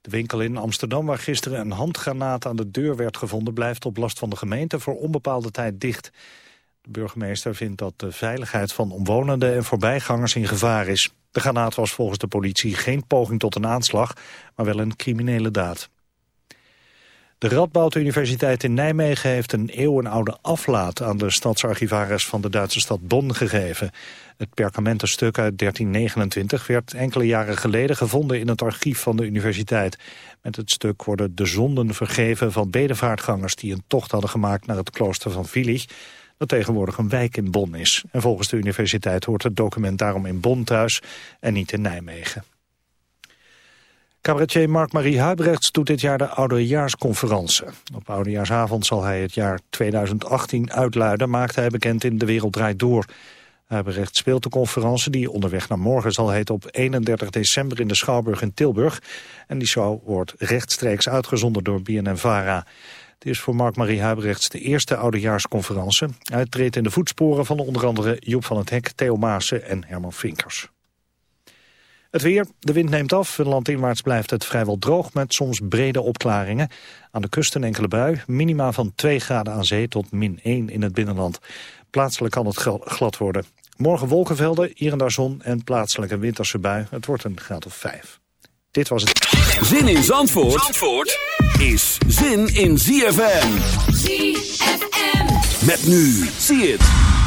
De winkel in Amsterdam waar gisteren een handgranaat aan de deur werd gevonden... blijft op last van de gemeente voor onbepaalde tijd dicht. De burgemeester vindt dat de veiligheid van omwonenden en voorbijgangers in gevaar is. De granaat was volgens de politie geen poging tot een aanslag, maar wel een criminele daad. De Radboud Universiteit in Nijmegen heeft een eeuwenoude aflaat aan de stadsarchivaris van de Duitse stad Bonn gegeven. Het perkamentenstuk uit 1329 werd enkele jaren geleden gevonden in het archief van de universiteit. Met het stuk worden de zonden vergeven van bedevaartgangers die een tocht hadden gemaakt naar het klooster van Vilich, dat tegenwoordig een wijk in Bonn is. En volgens de universiteit hoort het document daarom in Bonn thuis en niet in Nijmegen. Cabaretier Mark-Marie Huibrechts doet dit jaar de Oudejaarsconferentie. Op Oudejaarsavond zal hij het jaar 2018 uitluiden, maakte hij bekend in De Wereld Draait Door. Huibrechts speelt de conferentie die onderweg naar morgen zal heten op 31 december in de Schouwburg in Tilburg. En die show wordt rechtstreeks uitgezonden door BNN-VARA. Het is voor Mark-Marie Huibrechts de eerste oudejaarsconferentie. Hij treedt in de voetsporen van onder andere Joep van het Hek, Theo Maassen en Herman Vinkers. Het weer, de wind neemt af. Landinwaarts blijft het vrijwel droog met soms brede opklaringen. Aan de kust een enkele bui. Minima van 2 graden aan zee tot min 1 in het binnenland. Plaatselijk kan het glad worden. Morgen wolkenvelden, hier en daar zon en plaatselijk een winterse bui. Het wordt een graad of 5. Dit was het. Zin in Zandvoort, Zandvoort is zin in ZFM. ZFM. Met nu, zie het.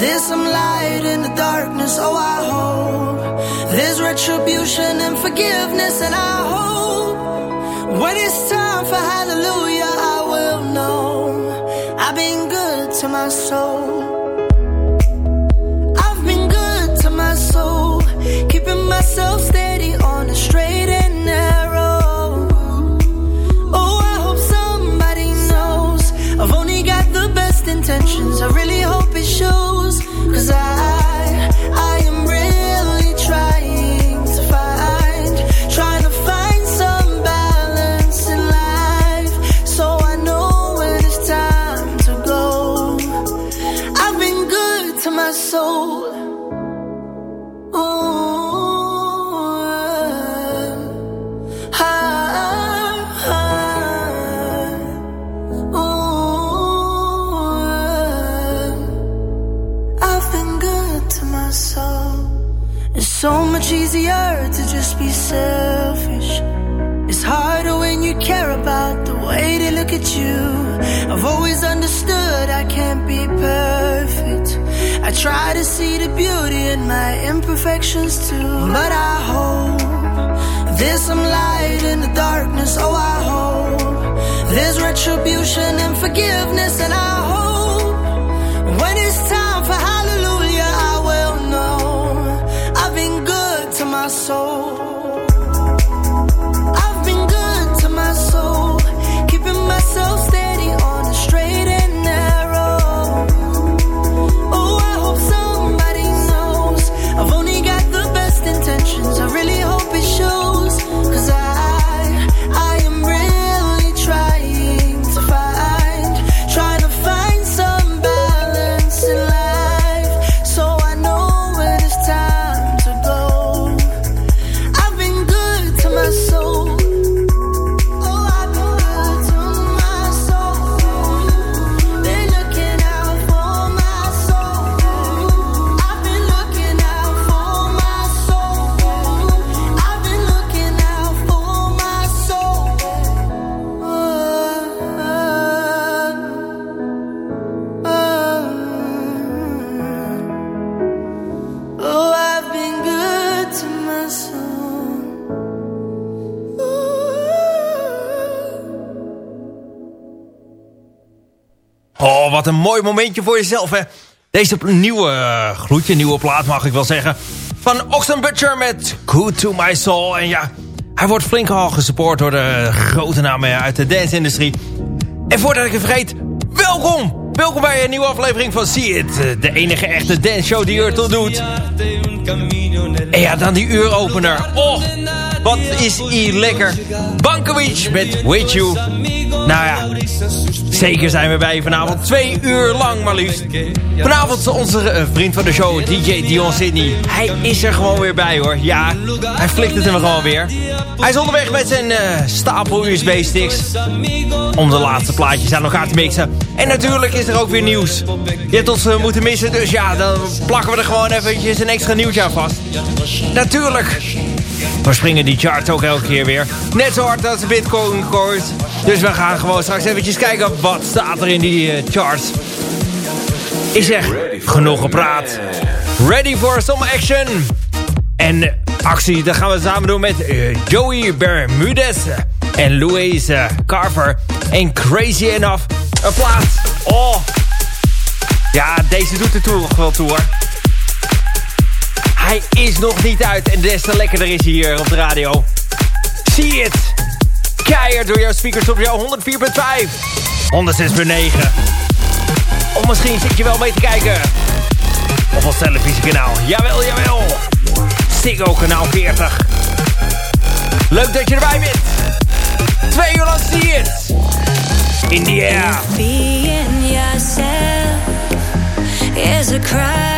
There's some light in the darkness. Oh, I hope there's retribution and forgiveness. And I hope when it's time for hallelujah, I will know I've been good to my soul. I've been good to my soul, keeping myself steady on the straight and narrow. Oh, I hope somebody knows I've only got the best intentions. I really hope it shows, cause I, easier to just be selfish. It's harder when you care about the way they look at you. I've always understood I can't be perfect. I try to see the beauty in my imperfections too. But I hope there's some light in the darkness. Oh, I hope there's retribution and forgiveness. And I hope een mooi momentje voor jezelf, hè. Deze nieuwe uh, gloedje, nieuwe plaat mag ik wel zeggen. Van Oxen Butcher met Good to My Soul. En ja, hij wordt flink al gesupport door de grote namen uit de dance-industrie. En voordat ik het vergeet, welkom! Welkom bij een nieuwe aflevering van See It. De enige echte dance show die er doet. En ja, dan die uuropener. Oh, wat is hier lekker. Bankovic met With You. Nou ja, zeker zijn we bij je vanavond. Twee uur lang maar liefst. Vanavond onze eh, vriend van de show, DJ Dion Sydney. Hij is er gewoon weer bij hoor. Ja, hij flikt het hem gewoon weer. Hij is onderweg met zijn eh, stapel USB-sticks. Om de laatste plaatjes aan elkaar te mixen. En natuurlijk is er ook weer nieuws. Je hebt ons eh, moeten missen, dus ja, dan plakken we er gewoon eventjes een extra nieuwtje aan vast. Natuurlijk springen die charts ook elke keer weer. Net zo hard als de bitcoin koers. Dus we gaan gewoon straks eventjes kijken wat staat er in die eh, charts. Ik zeg, genoeg gepraat. Ready for some action. En actie, dat gaan we samen doen met uh, Joey Bermudez en Louise Carver. En Crazy Enough, een plaats. Oh, ja, deze doet er toch wel toe hoor. Hij is nog niet uit en des te lekkerder is hij hier op de radio. See it! Keier door jouw speakers op jou 104.5. 106.9. Of misschien zit je wel mee te kijken. Op ons televisiekanaal. Jawel, jawel. Ziggo kanaal 40. Leuk dat je erbij bent. Twee uur lang See it! In the air. Being yourself is a crime.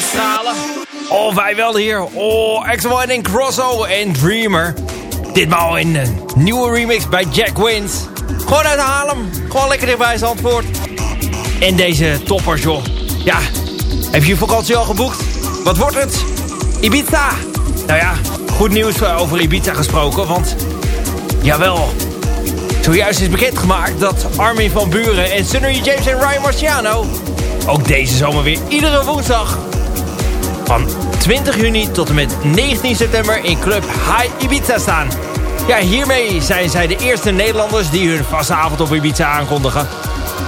Zonnestralen? Oh, wij wel hier. Oh, X1 en en Dreamer. Ditmaal in een nieuwe remix bij Jack Wins. Gewoon uit Haarlem. Gewoon lekker dichtbij Zandvoort. En deze toppers, joh. Ja, heb je je vakantie al geboekt? Wat wordt het? Ibiza. Nou ja, goed nieuws eh, over Ibiza gesproken, want... Jawel, Zojuist is bekendgemaakt dat Armin van Buren en Sunny James en Ryan Marciano... ook deze zomer weer iedere woensdag... van 20 juni tot en met 19 september in Club High Ibiza staan. Ja, hiermee zijn zij de eerste Nederlanders die hun vaste avond op Ibiza aankondigen.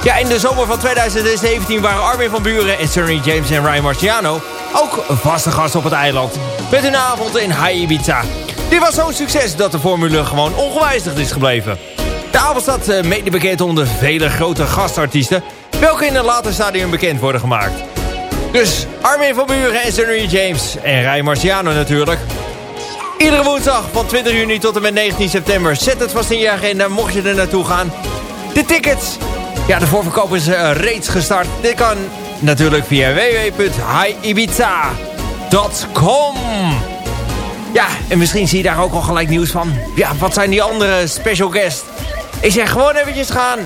Ja, in de zomer van 2017 waren Armin van Buren en Sunny James en Ryan Marciano... ook vaste gasten op het eiland. Met hun avond in High Ibiza. Dit was zo'n succes dat de formule gewoon ongewijzigd is gebleven. De avond staat eh, mede bekend onder vele grote gastartiesten... welke in een later stadium bekend worden gemaakt. Dus Armin van Buren en Sunny James en Ryan Marciano natuurlijk. Iedere woensdag van 20 juni tot en met 19 september. Zet het vast in je agenda mocht je er naartoe gaan. De tickets. Ja, de voorverkoop is eh, reeds gestart. Dit kan natuurlijk via www.highibiza.com Ja, en misschien zie je daar ook al gelijk nieuws van. Ja, wat zijn die andere special guests? Ik zeg gewoon eventjes gaan.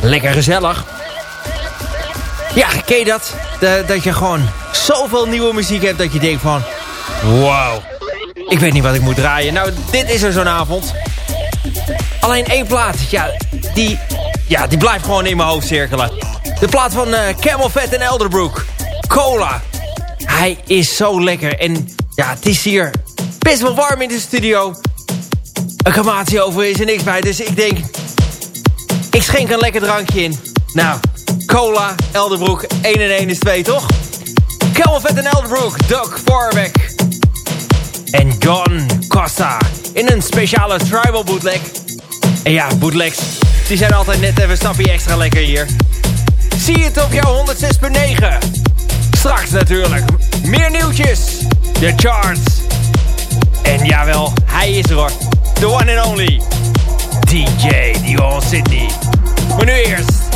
Lekker gezellig. Ja, ken je dat? De- dat je gewoon zoveel nieuwe muziek hebt dat je denkt van... Wauw. Ik weet niet wat ik moet draaien. Nou, dit is er zo'n avond. Alleen één plaat. Ja, die, ja, die blijft gewoon in mijn hoofd cirkelen. De plaat van eh Camel Fat en Elderbrook. Cola. Hij is zo lekker. En ja, het is hier best wel warm in de studio. Een crematie over is er niks bij. Dus ik denk, ik schenk een lekker drankje in. Nou, cola, Elderbroek, 1 en 1 is 2, toch? Fat en Elderbrook, Doug Farbeck. En John Costa. In een speciale tribal bootleg. En ja, bootlegs, die zijn altijd net even stapje extra lekker hier. Zie het op jouw 106.9. Straks natuurlijk, meer nieuwtjes. De charts. En jawel, hij is er hoor. The one and only. DJ Dion Sydney. Maar nu eerst,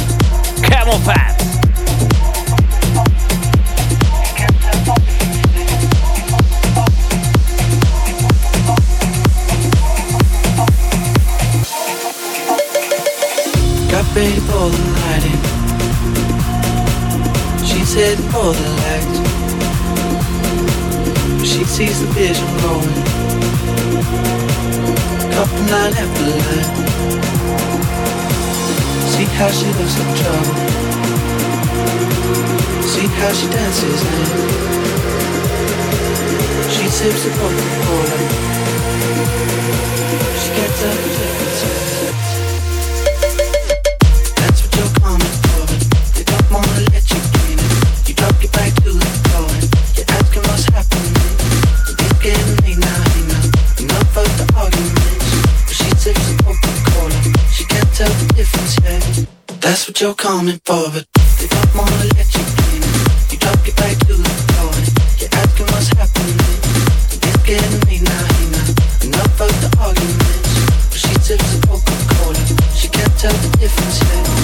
Camel Fat. Got ready for the lighting. She's heading for the light. She sees the vision growing. Couple line after line. See how she looks like trouble. See how she dances now. She sips the Coca-Cola. She gets up and different what you're coming for, but they don't wanna let you in. You drop your back to the floor, you're asking what's happening. And it's getting me now, hey now. Enough of the arguments. But she sips a Coca-Cola, she can't tell the difference yet.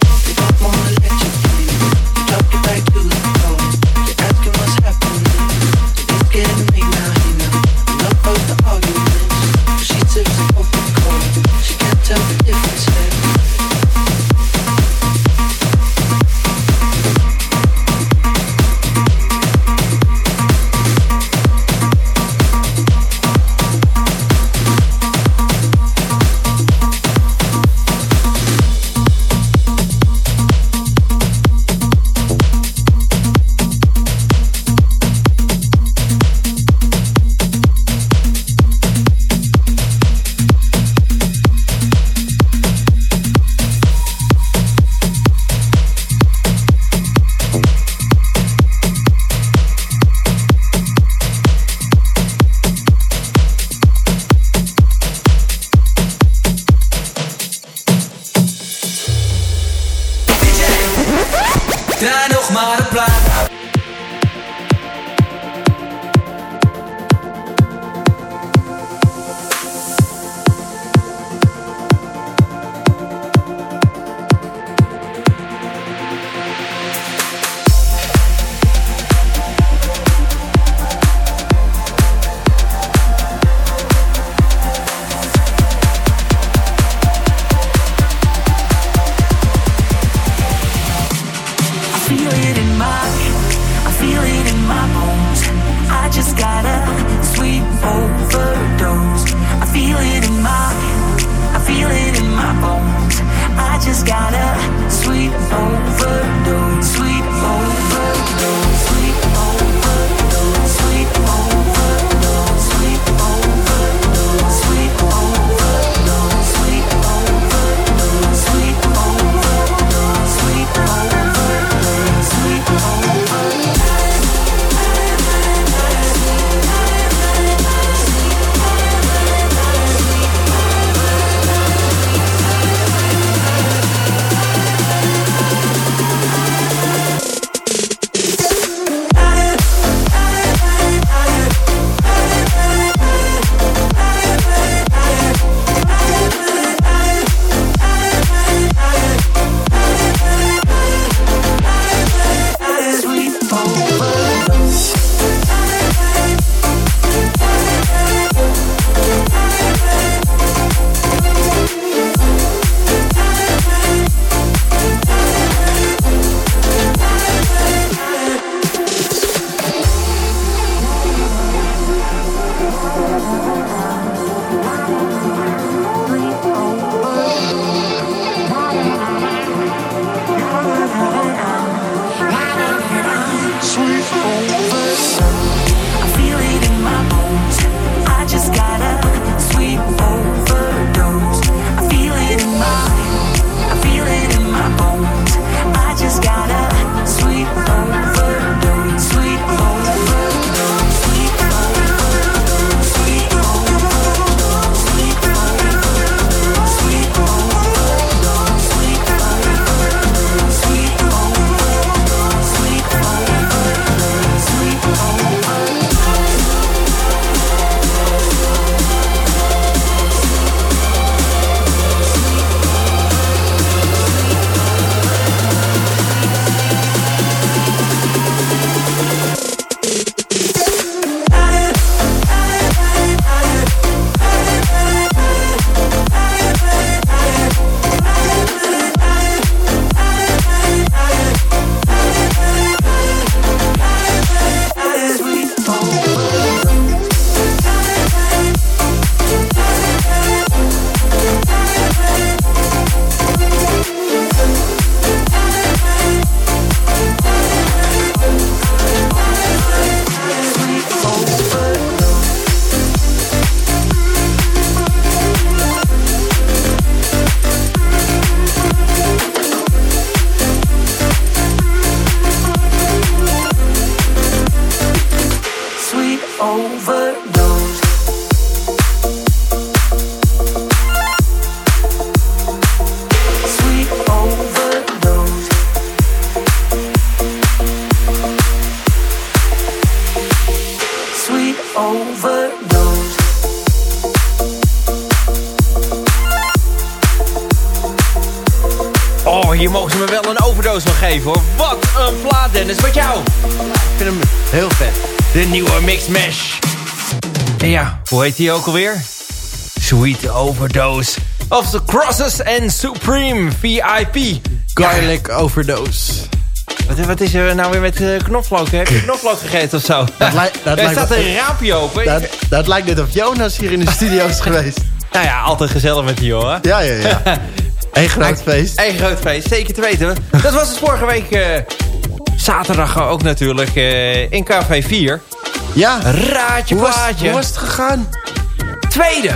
Overdoos Sweet Overdoos. Oh, je mogen ze me wel een overdoos nog geven hoor. Wat een plaatennis wat jou! Ik vind hem heel vet. De nieuwe Mix Mash. En ja, hoe heet die ook alweer? Sweet Overdose. Of the Crosses and Supreme VIP. Garlic overdose. Wat, wat is er nou weer met uh, knoflook? Heb je knoflook gegeten of zo? Dat dat er lijkt staat een raampje open. Dat, dat lijkt net of Jonas hier in de studio is geweest. Nou ja, altijd gezellig met die jongen. Ja, ja, ja. Eén groot feest. Een groot feest, zeker te weten. Dat was dus vorige week eh, zaterdag ook natuurlijk eh, in Café 4. Ja. Raadje Hoe plaatje. hoe was het gegaan? Tweede.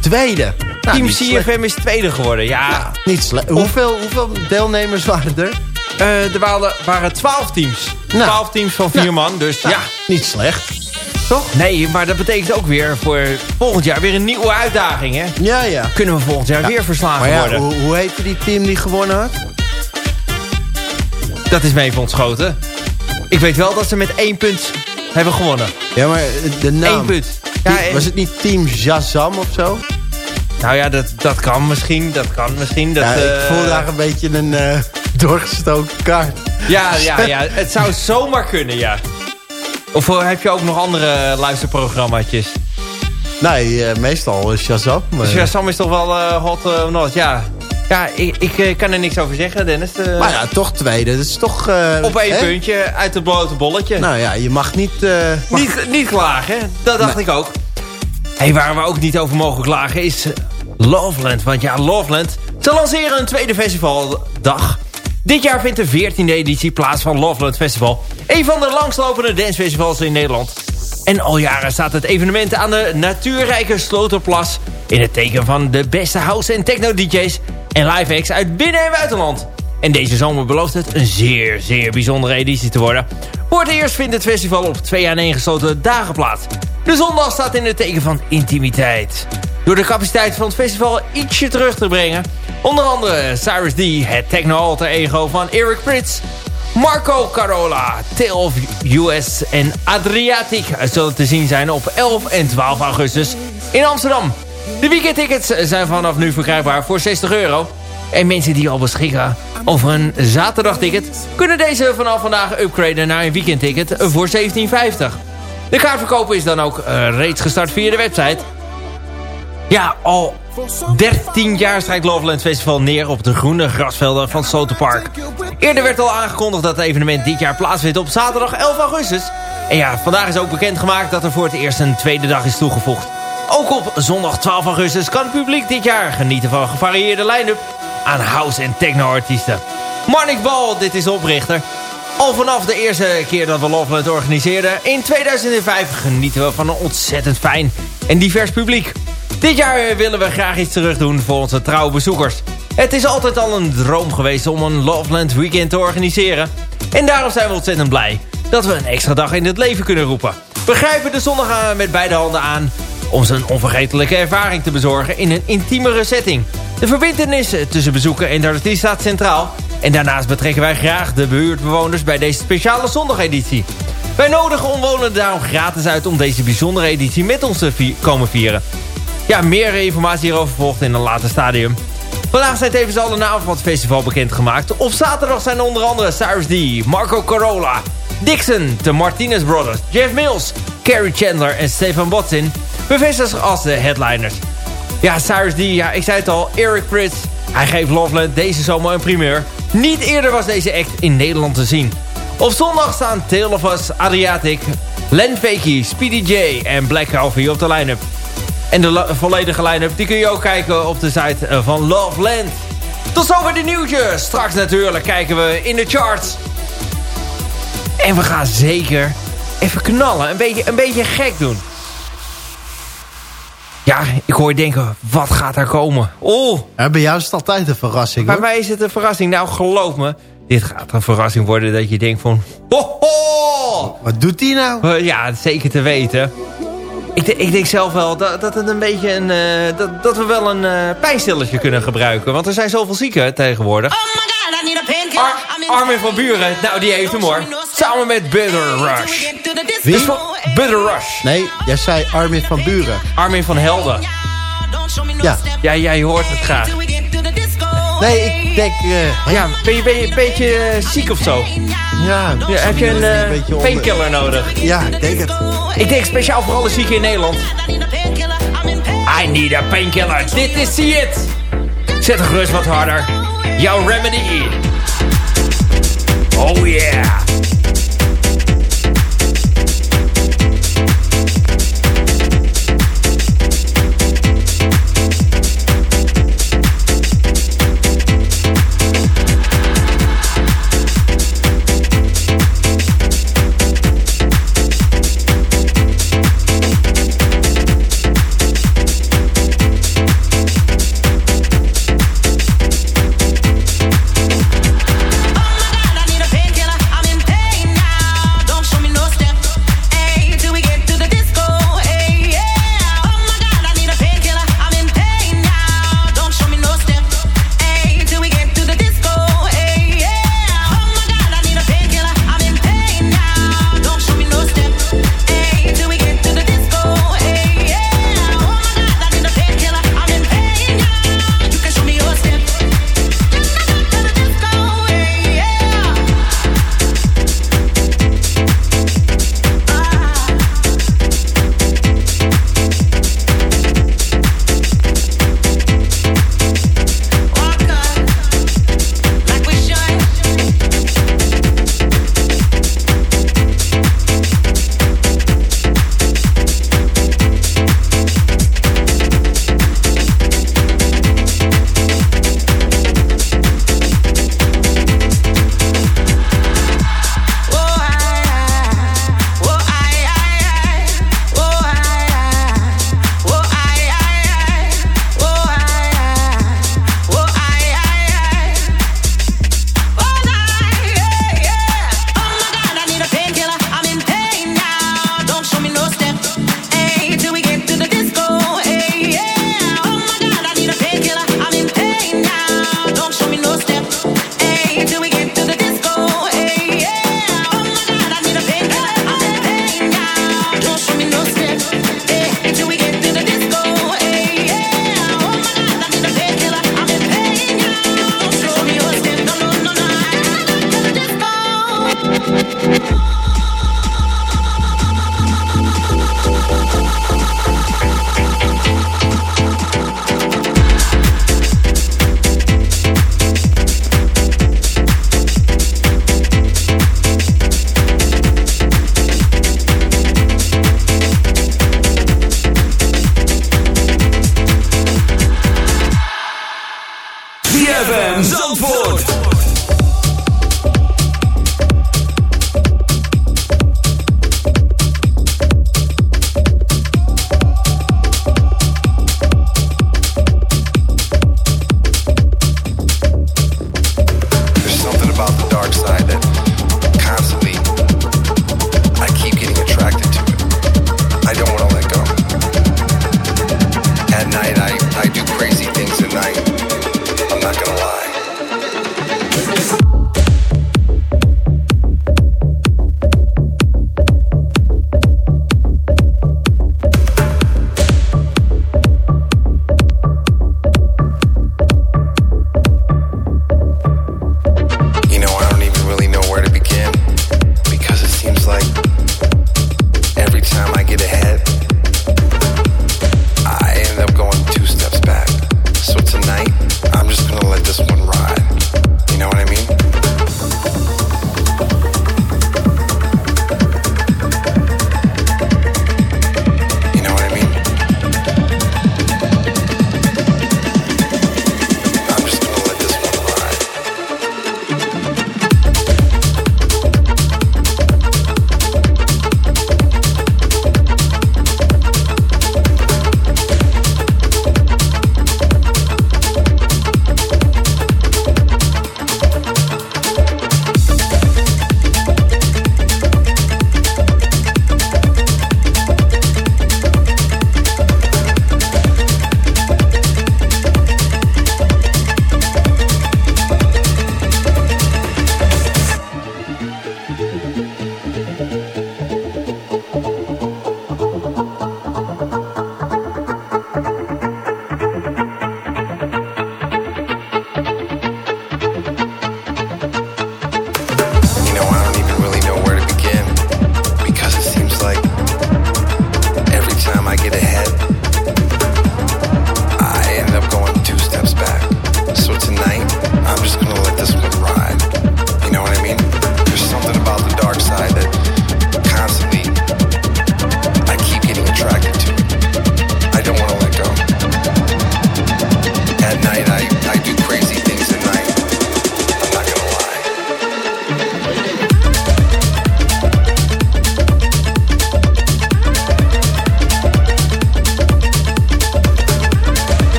Tweede. Nou, Team. CFM is tweede geworden. Ja, Niet slecht. Hoeveel, hoeveel deelnemers waren er? eh, er waren, waren 12 teams. Nou. 12 teams van vier man, dus ja. Niet slecht. Toch? Nee, maar dat betekent ook weer voor volgend jaar weer een nieuwe uitdaging, hè? Ja, ja. Kunnen we volgend jaar weer verslagen ja, worden? hoe, hoe heette die team die gewonnen had? Dat is me even ontschoten. Ik weet wel dat ze met één punt hebben gewonnen. Ja, maar de naam. Eén punt. Ja, en- was het niet Team Jazam of zo? Nou ja, dat, dat kan misschien. Dat kan misschien. Dat, ja, ik eh, voel daar een beetje een eh, doorgestoken kaart. Ja, ja, ja, het zou zomaar kunnen, ja. Of eh, heb je ook nog andere luisterprogrammaatjes? Nee, meestal is Shazam. maar- ja, Sam is toch wel hot not. Ja, ja ik, ik eh, kan er niks over zeggen, Dennis. Eh, Maar ja, toch tweede. Dat is toch... eh, op één hè? puntje uit het blote bolletje. Nou ja, je mag niet... mag- niet, niet klagen, dat dacht ik ook. Hey, waar we ook niet over mogen klagen is Loveland. Want ja, Loveland, ze lanceren een tweede festivaldag. Dit jaar vindt de 14e editie plaats van Loveland Festival. Een van de langslopende dancefestivals in Nederland. En al jaren staat het evenement aan de natuurrijke Sloterplas... in het teken van de beste house- en techno-dj's... en live acts uit binnen- en buitenland. En deze zomer belooft het een zeer, zeer bijzondere editie te worden. Voor het eerst vindt het festival op twee aan één gesloten dagen plaats. De zondag staat in het teken van intimiteit. Door de capaciteit van het festival ietsje terug te brengen. Onder andere Cyrus D, het techno-alter ego van Eric Prits... Marco Carola, Tale of US en Adriatic zullen te zien zijn op 11 en 12 augustus in Amsterdam. De weekendtickets zijn vanaf nu verkrijgbaar voor 60 euro. En mensen die al beschikken over een zaterdagticket... kunnen deze vanaf vandaag upgraden naar een weekendticket voor 17,50. De kaartverkoop is dan ook eh, reeds gestart via de website. Ja, al 13 jaar strijkt Loveland Festival neer op de groene grasvelden van Sloterpark. Eerder werd al aangekondigd dat het evenement dit jaar plaatsvindt op zaterdag 11 augustus. En ja, vandaag is ook bekendgemaakt dat er voor het eerst een tweede dag is toegevoegd. Ook op zondag 12 augustus kan het publiek dit jaar genieten van een gevarieerde line-up aan house- en techno-artiesten. Marnik Bal, dit is de oprichter. Al vanaf de eerste keer dat we Loveland organiseerden in 2005 genieten we van een ontzettend fijn en divers publiek. Dit jaar willen we graag iets terug doen voor onze trouwe bezoekers. Het is altijd al een droom geweest om een Loveland Weekend te organiseren. En daarom zijn we ontzettend blij dat we een extra dag in het leven kunnen roepen. We grijpen de zondag met beide handen aan om ze een onvergetelijke ervaring te bezorgen in een intiemere setting. De verbindenis tussen bezoeker en de artiest staat centraal. En daarnaast betrekken wij graag de buurtbewoners bij deze speciale zondageditie. Wij nodigen omwonenden daarom gratis uit om deze bijzondere editie met ons te komen vieren. Ja, meer informatie hierover volgt in een later stadium. Vandaag zijn tevens van het festival bekendgemaakt. Op zaterdag zijn onder andere Cyrus D, Marco Carola, Dixon, de Martinez Brothers, Jeff Mills, Carrie Chandler en Stefan Botsin bevestigd als de headliners. Ja, Cyrus D, ja, ik zei het al, Eric Prits. Hij geeft Loveland deze zomer een primeur. Niet eerder was deze act in Nederland te zien. Op zondag staan Tale Adriatic, Len Fakey, Speedy J en Black Coffee op de line-up. En de volledige line-up die kun je ook kijken op de site eh, van Loveland. Tot zover de nieuwtjes. Straks natuurlijk kijken we in de charts. En we gaan zeker even knallen. Een beetje, een beetje gek doen. Ja, ik hoor je denken, wat gaat er komen? Oh, Ja, bij jou is het altijd een verrassing, bij hoor. mij is het een verrassing. Nou, geloof me. Dit gaat een verrassing worden dat je denkt van... Ho, ho! Wat doet hij nou? Eh, Ja, zeker te weten. Ik, ik denk zelf wel dat, dat, het een beetje een, eh, dat, dat we wel een eh pijnstilletje kunnen gebruiken. Want er zijn zoveel zieken tegenwoordig. Oh my god, I need a painkiller. Ar- Armin van Buren, nou die heeft hem hoor. Samen met Butter Rush. Wie? Van Butter Rush. Nee, jij zei Armin van Buren. Armin van Helden. Ja. Ja, jij hoort het graag. Nee, ik denk... Eh, ja, ben je, ben je, een beetje eh, ziek of zo? Ja. ja heb je een, eh, painkiller nodig? Ja, ik denk het. Ik denk speciaal voor alle zieken in Nederland. I need a painkiller. Dit is It. Zet de gerust wat harder. Jouw remedy. Oh yeah.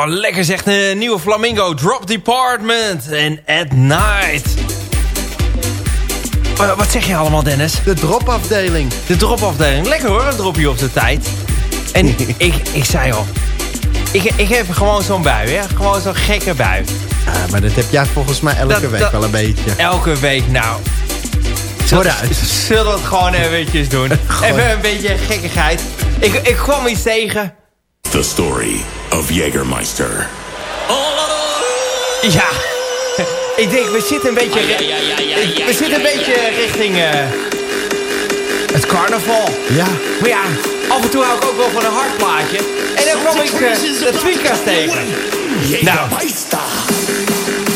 Oh, lekker zegt een nieuwe Flamingo. Drop Department en At Night. Oh, wat zeg je allemaal, Dennis? De dropafdeling. De dropafdeling. Lekker hoor, een dropje op de tijd. En ik, ik zei al... Ik, ik heb gewoon zo'n bui, hè? Gewoon zo'n gekke bui. Ja, maar dat heb jij volgens mij elke Dat- week dat- wel een beetje. Elke week, nou... Vooruit. Zullen we het gewoon eventjes doen? Even een beetje gekkigheid. Ik, ik kwam iets tegen. The story of Jägermeister. Ja. Ik denk, we zitten een beetje... We zitten een beetje richting... eh, het carnaval. Ja. Maar ja, af en toe hou ik ook wel van een hard plaatje. En dan kwam ik eh, de Tweakers tegen. Nou,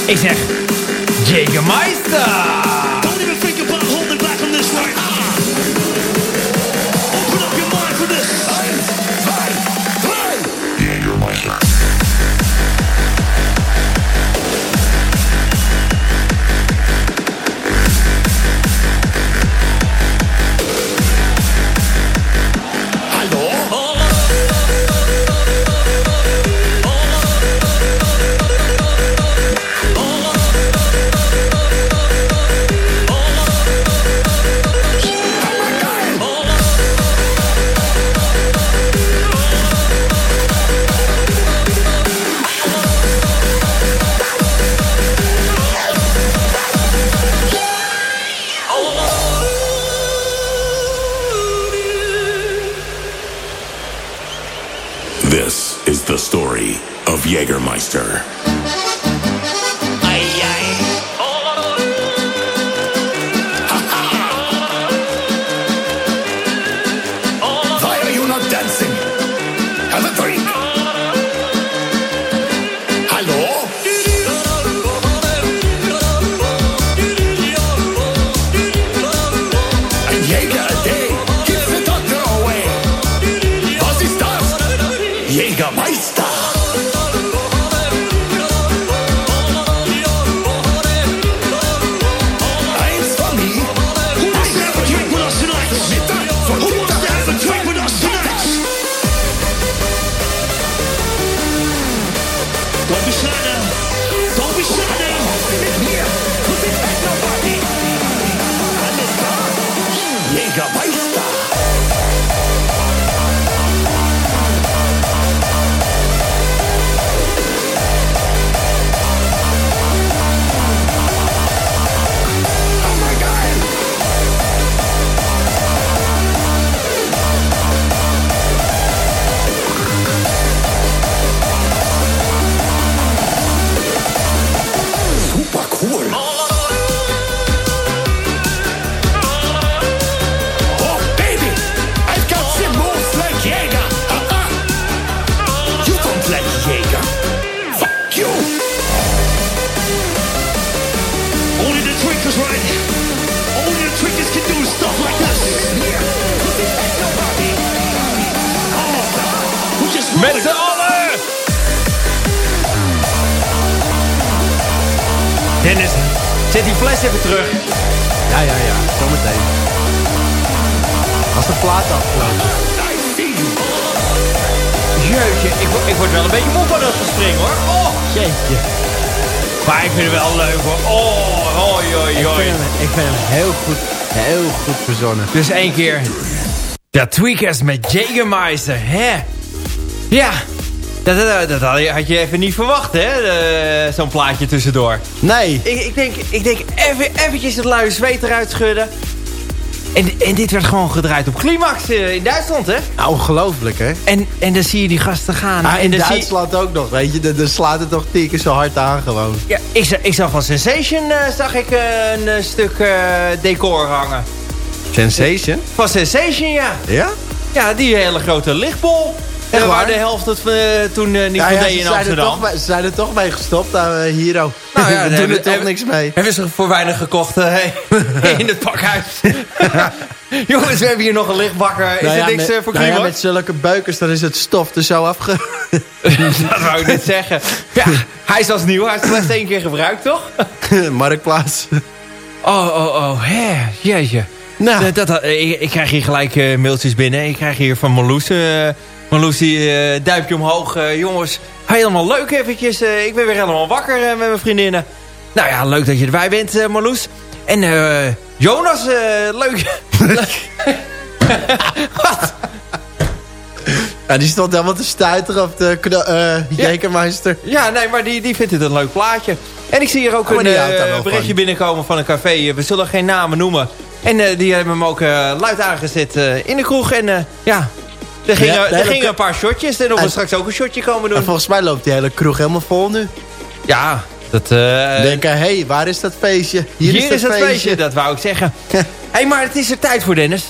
ik zeg... Jägermeister! Jägermeister. Met z'n allen! Dennis, zet die fles even terug. Ja, ja, ja. Zometeen. Als de plaat afgelopen. Jeetje, ik, ik word wel een beetje moe van dat gespring hoor. Oh, Jeetje. maar ik vind het wel leuk hoor. Oh, hoi, hoi, Ik hoi. vind, hem, ik vind hem heel goed, heel goed verzonnen. Dus één keer. De Tweakers met Jägermeister, hè? Ja, dat, dat, dat had je- even niet verwacht, hè? Zo'n plaatje tussendoor. Nee. Ik, ik denk, ik denk even, eventjes het luie zweet eruit schudden. En, en dit werd gewoon gedraaid op Climax eh, in Duitsland, hè? Nou, ongelooflijk, hè? En, en dan zie je die gasten gaan. Ah, en in dan zie je- Duitsland ook nog, weet je. Dan slaat het toch tien keer zo hard aan gewoon. Ja, ik, zag- ik zag van Sensation eh, zag ik eh, een eh, stuk eh, decor hangen. Sensation? Van Sensation, ja. Ja? Ja, die hele grote lichtbol. Echt waar de helft het eh, toen eh, niet Ja, van ja, deed ze, in er Amsterdam. toch, ze zijn er toch mee gestopt, uh, Hero. Nou ja, We doen er toch niks mee. Hebben ze voor weinig gekocht eh, in het pakhuis. Jongens, we hebben hier nog een lichtbakker. Is Nou er niks met, eh, voor nou ja, met zulke beukers, dan is het stof er zo afge... dat wou ik net zeggen. Ja, hij is als nieuw. Hij is slechts één keer gebruikt, toch? Marktplaats. Oh, oh, oh. Hè, jeetje. Nou, Dat, dat, ik, ik krijg hier gelijk eh, mailtjes binnen. Ik krijg hier van Marloes eh, Marloes, die eh, duimpje omhoog. Eh, jongens, helemaal leuk eventjes. Eh, ik ben weer helemaal wakker met mijn vriendinnen. Nou ja, leuk dat je erbij bent, Marloes. En Jonas, leuk. leuk. Ja, die stond helemaal te stuiteren op de Jekermeister. Ja, nee, maar die, die vindt het een leuk plaatje. En ik zie hier ook Oh, maar een berichtje van. binnenkomen van een café. We zullen geen namen noemen. En die hebben hem ook eh, luid aangezet in de kroeg. En ja, er gingen, Ja, er gingen een paar shotjes. En we En- straks ook een shotje komen doen. En volgens mij loopt die hele kroeg helemaal vol nu. Ja, dat... eh, Denken, hé, hey, waar is dat feestje? hier, is, het feestje. dat wou ik zeggen. Hé, hey, maar het is er tijd voor, Dennis.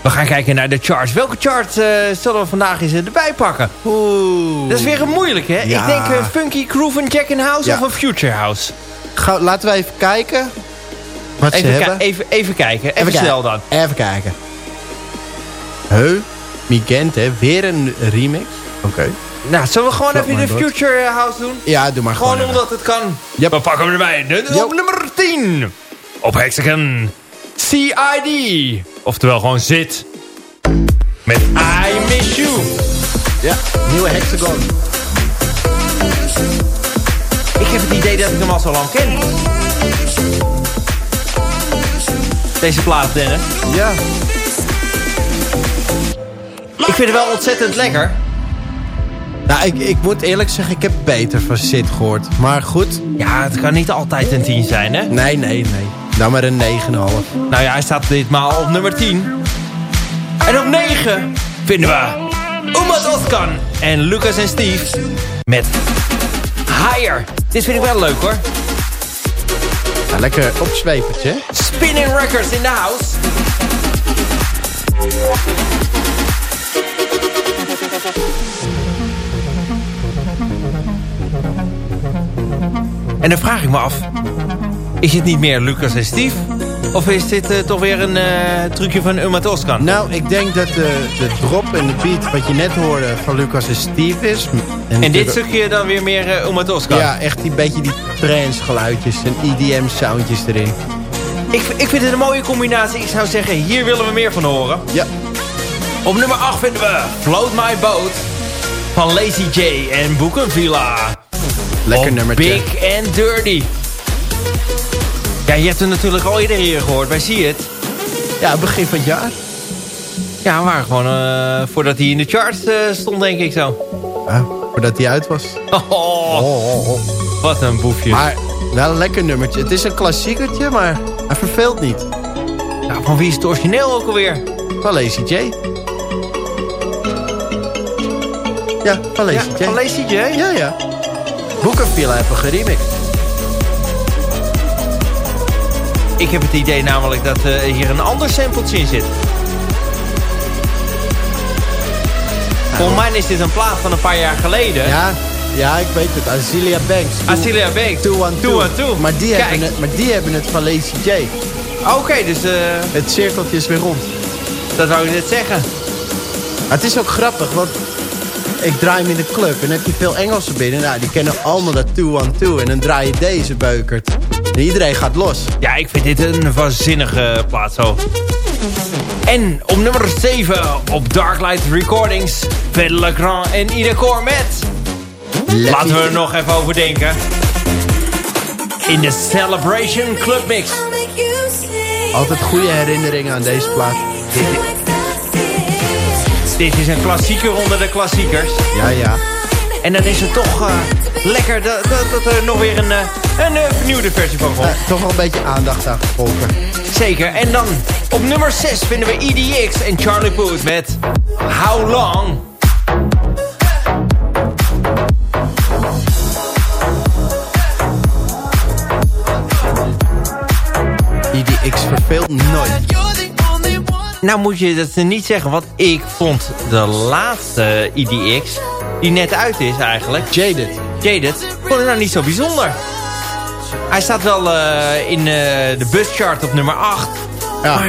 We gaan kijken naar de charts. Welke chart eh, zullen we vandaag eens erbij pakken? Oeh. Dat is weer een moeilijk, hè? Ja. Ik denk eh, Funky Groove en Jack in House Ja. of een Future House. Ga- laten we even kijken wat ze Even, ki- hebben. even, even kijken. Even, snel dan. Even kijken. Heu, Migente, weer een remix. Oké. Nou, zullen we gewoon Slap even my de. Future House doen? Ja, doe maar gewoon. Gewoon even. omdat het kan. Yep. We pakken hem erbij. De, Yo. op nummer 10. Op Hexagon. CID. Oftewel gewoon zit. Met I Miss You. Ja, nieuwe Hexagon. Ik heb het idee dat ik hem al zo lang ken. Deze plaat, Dennis. Ja. Ik vind het wel ontzettend lekker. Nou, ik, ik moet eerlijk zeggen, ik heb beter van Sid gehoord. Maar goed. Ja, het kan niet altijd een 10 zijn, hè? Nee, nee, nee. Dan maar een 9,5. Nou ja, hij staat ditmaal op nummer 10. En op 9 vinden we Umut Oskan en Lucas en Steve met Higher. Dit vind ik wel leuk hoor. Ja, lekker opzwepertje. Spinning Records in the house. En dan vraag ik me af. Is het niet meer Lucas en Steve? Of is dit eh, toch weer een eh, trucje van Umut Oskan? Nou, ik denk dat de, de drop en de beat wat je net hoorde van Lucas en Steve is. En dit stukje dan weer meer uh, Umut Oskan? Ja, echt die beetje die trance geluidjes en EDM soundjes erin. Ik, ik vind het een mooie combinatie. Ik zou zeggen, hier willen we meer van horen. Ja. Op nummer 8 vinden we Float My Boat van Lazy J en Bougainvillea. Lekker Op nummertje. Big and Dirty. Ja, je hebt het natuurlijk al eerder hier gehoord. Wij zien het. Ja, begin van het jaar. Ja, maar gewoon eh, voordat hij in de charts eh, stond, denk ik zo. Ja, voordat hij uit was. Oh, Wat een boefje. Maar wel een lekker nummertje. Het is een klassiekertje, maar hij verveelt niet. Nou, van wie is het origineel ook alweer? Van Lazy J. Ja, van Lazy Ja, J. van Lazy J? Ja, ja. Boekenvilla hebben geremixed. Ik heb het idee namelijk dat eh, hier een ander sampletje in zit. Volgens mij is dit een plaat van een paar jaar geleden. Ja, ja, ik weet het. Azealia Banks. Azealia Banks. 212. 212. Maar die, hebben het, maar die hebben het van Lazy J. Oké, dus eh, Het cirkeltje is weer rond. dat wou ik net zeggen. Maar het is ook grappig, want ik draai hem in de club en dan heb je veel Engelsen binnen. Nou, die kennen allemaal dat 212 en dan draai je deze beukert. En iedereen gaat los. Ja, ik vind dit een waanzinnige plaat zo. En op nummer 7 op Darklight Recordings... Fede Legrand en Ida Cormet. Laten we er nog even over denken. In de Celebration Club Mix. Altijd goede herinneringen aan deze plaat. Dit is een klassieker onder de klassiekers. Ja, ja. En dan is het toch eh, lekker dat, dat, dat er nog weer een, eh, een eh, vernieuwde versie van komt. Toch wel een beetje aandacht aan geschonken. Zeker. En dan op nummer 6 vinden we EDX en Charlie Puth met How Long. IDX verveelt nooit. Nou moet je dat niet zeggen, want ik vond de laatste EDX, die net uit is eigenlijk, Jaded. Jaded, vond ik nou niet zo bijzonder. Hij staat wel eh, in eh, de buschart op nummer 8, Ja. maar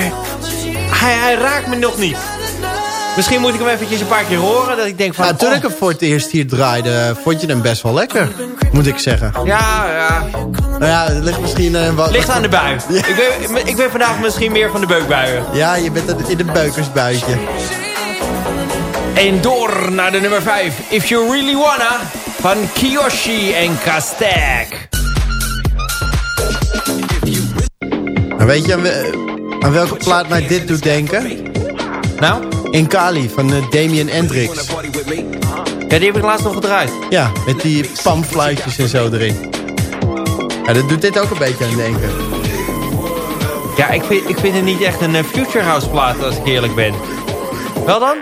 hij, hij raakt me nog niet. Misschien moet ik hem eventjes een paar keer horen, dat ik denk van... Nou, toen oh, ik hem voor het eerst hier draaide, vond je hem best wel lekker. Moet ik zeggen. Ja, ja, Nou ja, het ligt misschien... eh, wat, ligt aan de bui. Ik, ben, ik ben vandaag misschien meer van de beukbuien. Ja, je bent in het beukersbuitje. En door naar de nummer 5. If You Really Wanna van Kiyoshi en Kastek. Weet je aan welke plaat mij dit doet denken? Nou? In Kali van eh, Damien Hendricks. Ja, die heb ik laatst nog gedraaid. Ja, met die pamfluitjes en zo erin. Ja, dat doet dit ook een beetje aan denken. Ja, ik vind, ik vind het niet echt een eh, Future House plaat, als ik eerlijk ben. Wel dan?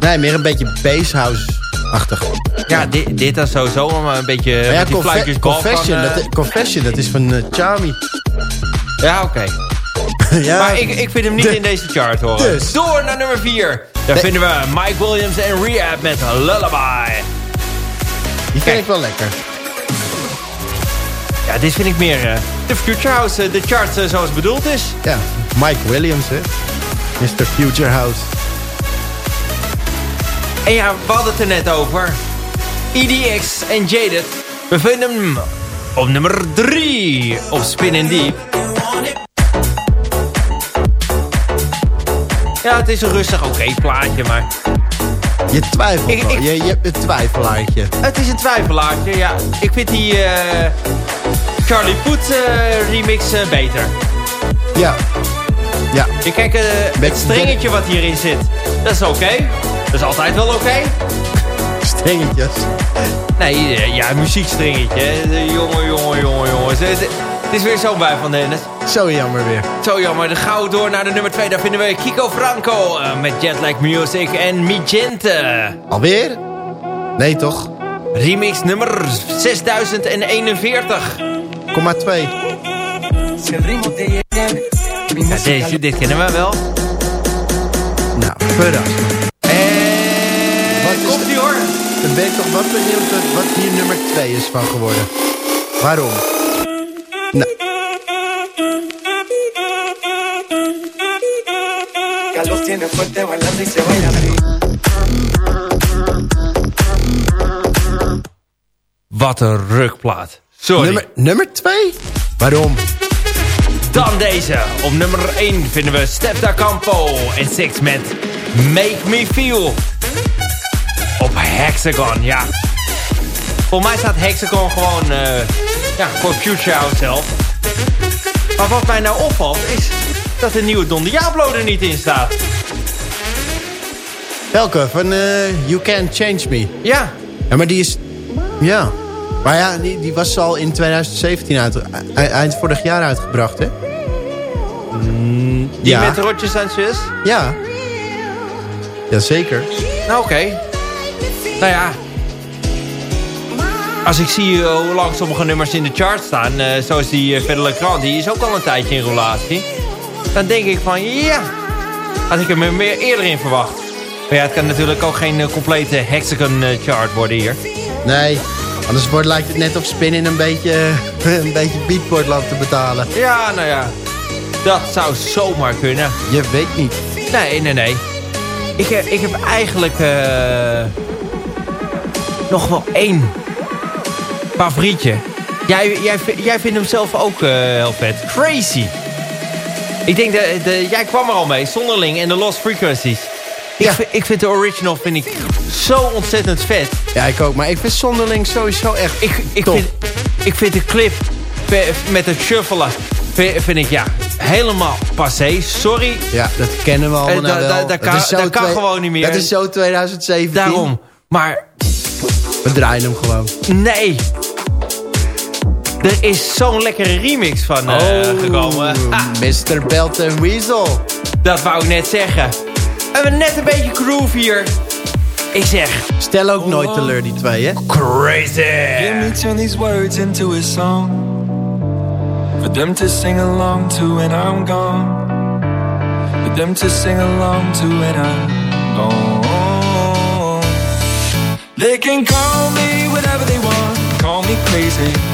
Nee, meer een beetje basshouse-achtig. Ja, dit, dit dan sowieso, maar een beetje Maar ja, die Confession, van, eh, dat, Confession, dat is van Chami. Ja, oké. ja, Maar ik, ik vind hem niet De- in deze chart horen. Dus. Door naar nummer 4. Daar vinden we Mike Williams en Rehab met Lullaby. die vind ik wel lekker. Ja, dit vind ik meer eh, de Future House, eh, de chart eh, zoals het bedoeld is. Ja, Mike Williams, hè. Mr. Future House. En ja, we hadden het er net over. EDX en Jaded. We vinden hem op nummer 3 op Spin and Deep. Ja, het is een rustig oké plaatje, maar Je twijfelt Ik- Je, je hebt een twijfelaartje. het is een twijfelaartje. Ja, ik vind die eh, Charlie Puth eh, remix eh, beter. Ja. Ja. Je kijkt, het stringetje wat hierin zit, dat is oké. Dat is altijd wel oké. Strengetjes. Nee, eh, ja, muziekstringetje. Jongen, jongen, jongen, jongens. Het, is weer zo bij van Dennis. Zo jammer weer. Zo jammer, dan gaan we door naar de nummer 2. Daar vinden we Kiko Franco eh, met Jetlag Music en Migente. Alweer? Nee, toch? Remix nummer 6041. Kom maar twee. Ja, deze, dit kennen we wel. Nou, verrast. En Wat is komt ie hoor. Dan ben ik toch wat benieuwd wat hier nummer 2 is van geworden. Waarom? Nou, Carlos tiene fuerte bailando y se baila así. Wat een rukplaat. Sorry. nummer, nummer 2? Waarom? Dan deze. Op nummer 1 vinden we Step Da Campo en Six met Make Me Feel. Op Hexagon, ja. Volgens mij staat Hexagon gewoon eh, ja, voor Future zelf. Maar wat mij nou opvalt is dat de nieuwe Don Diablo er niet in staat. Welke? Van eh, You Can't Change Me. Ja, Ja, maar die is... Ja. Maar ja, die, die was al in 2017 uit, e- eind vorig jaar uitgebracht, hè? die ja. met Roger Sanchez. Ja. Jazeker. Nou oké. Nou ja. Als ik zie eh, hoe lang sommige nummers in de chart staan, eh, zoals die uh, Fedele Krant, die is ook al een tijdje in roulatie. Dan denk ik van ja, had ik hem er meer eerder in verwacht. Maar ja, het kan natuurlijk ook geen eh, complete hexagon eh, chart worden hier. Nee, anders wordt, lijkt het net of Spin een beetje, een beetje beatport loopt te betalen. Ja, nou ja, dat zou zomaar kunnen. Je weet niet. Nee, nee, nee. Ik heb, ik heb eigenlijk eh, nog wel één favorietje. Jij, jij, jij vindt hem zelf ook eh, heel vet. Crazy. Ik denk, dat de, jij kwam er al mee. Zonderling en de Lost Frequencies. Ik, Ja. vind, ik vind de original vind ik zo ontzettend vet. Ja, ik ook. Maar ik vind Zonderling sowieso echt Ik, ik, top. vind, ik vind de clip met het shuffelen... Vind, ik ja, helemaal passé. Sorry, Ja, dat kennen we allemaal Eh, da- da- dat kan- dat kan gewoon niet meer. Dat is zo 2017. daarom. Maar We draaien hem gewoon. Nee. Er is zo'n lekkere remix van eh, gekomen. Mr. Belt and Weasel. dat wou ik net zeggen. We hebben net een beetje groove hier. Ik zeg, Stel ook nooit teleur, die twee, hè? crazy. Let me turn these words into a song For them to sing along to when I'm gone For them to sing along to when I'm gone They can call me whatever they want Call me crazy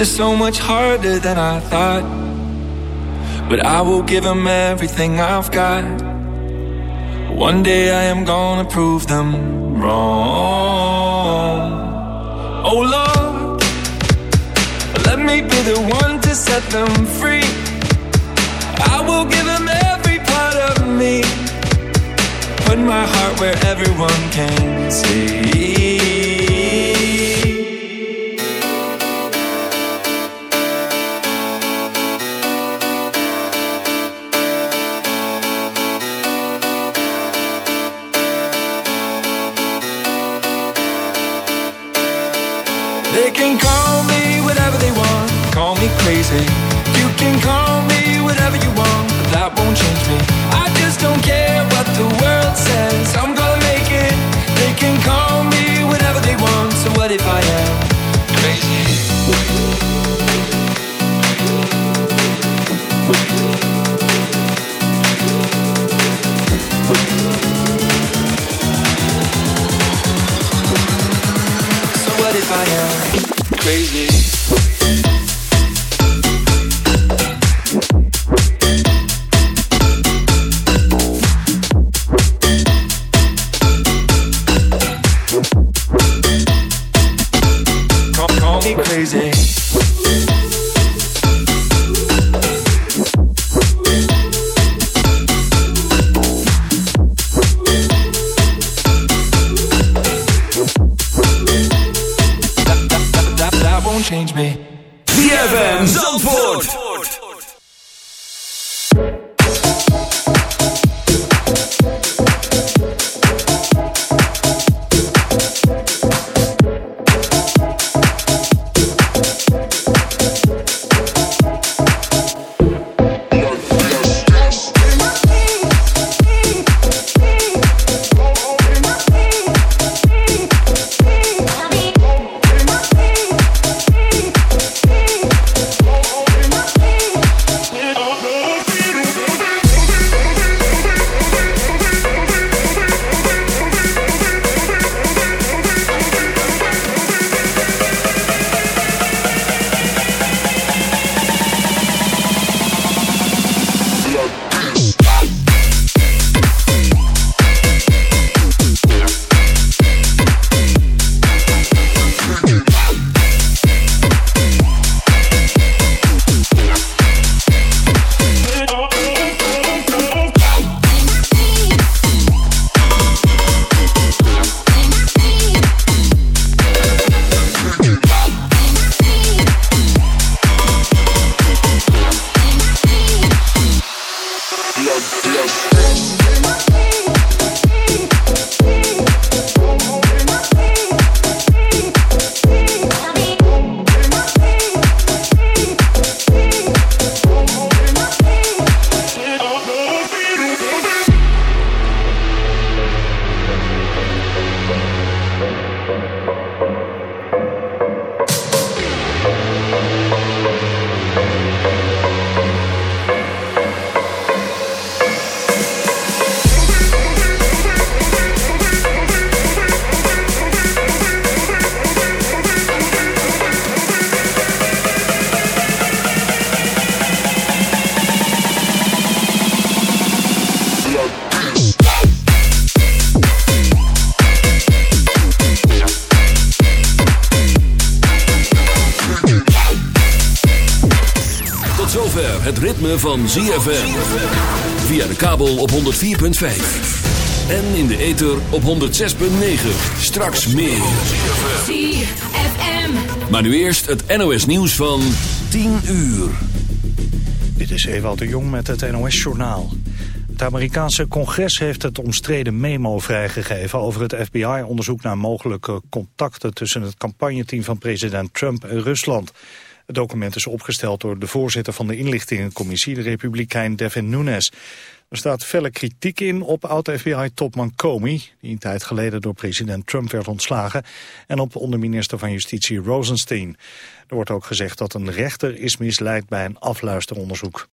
Is so much harder than I thought. But I will give them everything I've got. One day I am gonna prove them wrong. Oh Lord, let me be the one to set them free. I will give them every part of me. Put my heart where everyone can see. Crazy? Van ZFM. Via de kabel op 104.5. En in de ether op 106.9. Straks meer. ZFM. Maar nu eerst het NOS nieuws van 10 uur. Dit is Ewald de Jong met het NOS-journaal. Het Het Amerikaanse congres heeft het omstreden memo vrijgegeven over het FBI-onderzoek naar mogelijke contacten tussen het campagneteam van president Trump en Rusland. Het document is opgesteld door de voorzitter van de inlichtingencommissie, de republikein Devin Nunes. Er staat felle kritiek in op oud-FBI-topman Comey, die een tijd geleden door president Trump werd ontslagen, en op onderminister van Justitie Rosenstein. Er wordt ook gezegd dat een rechter is misleid bij een afluisteronderzoek.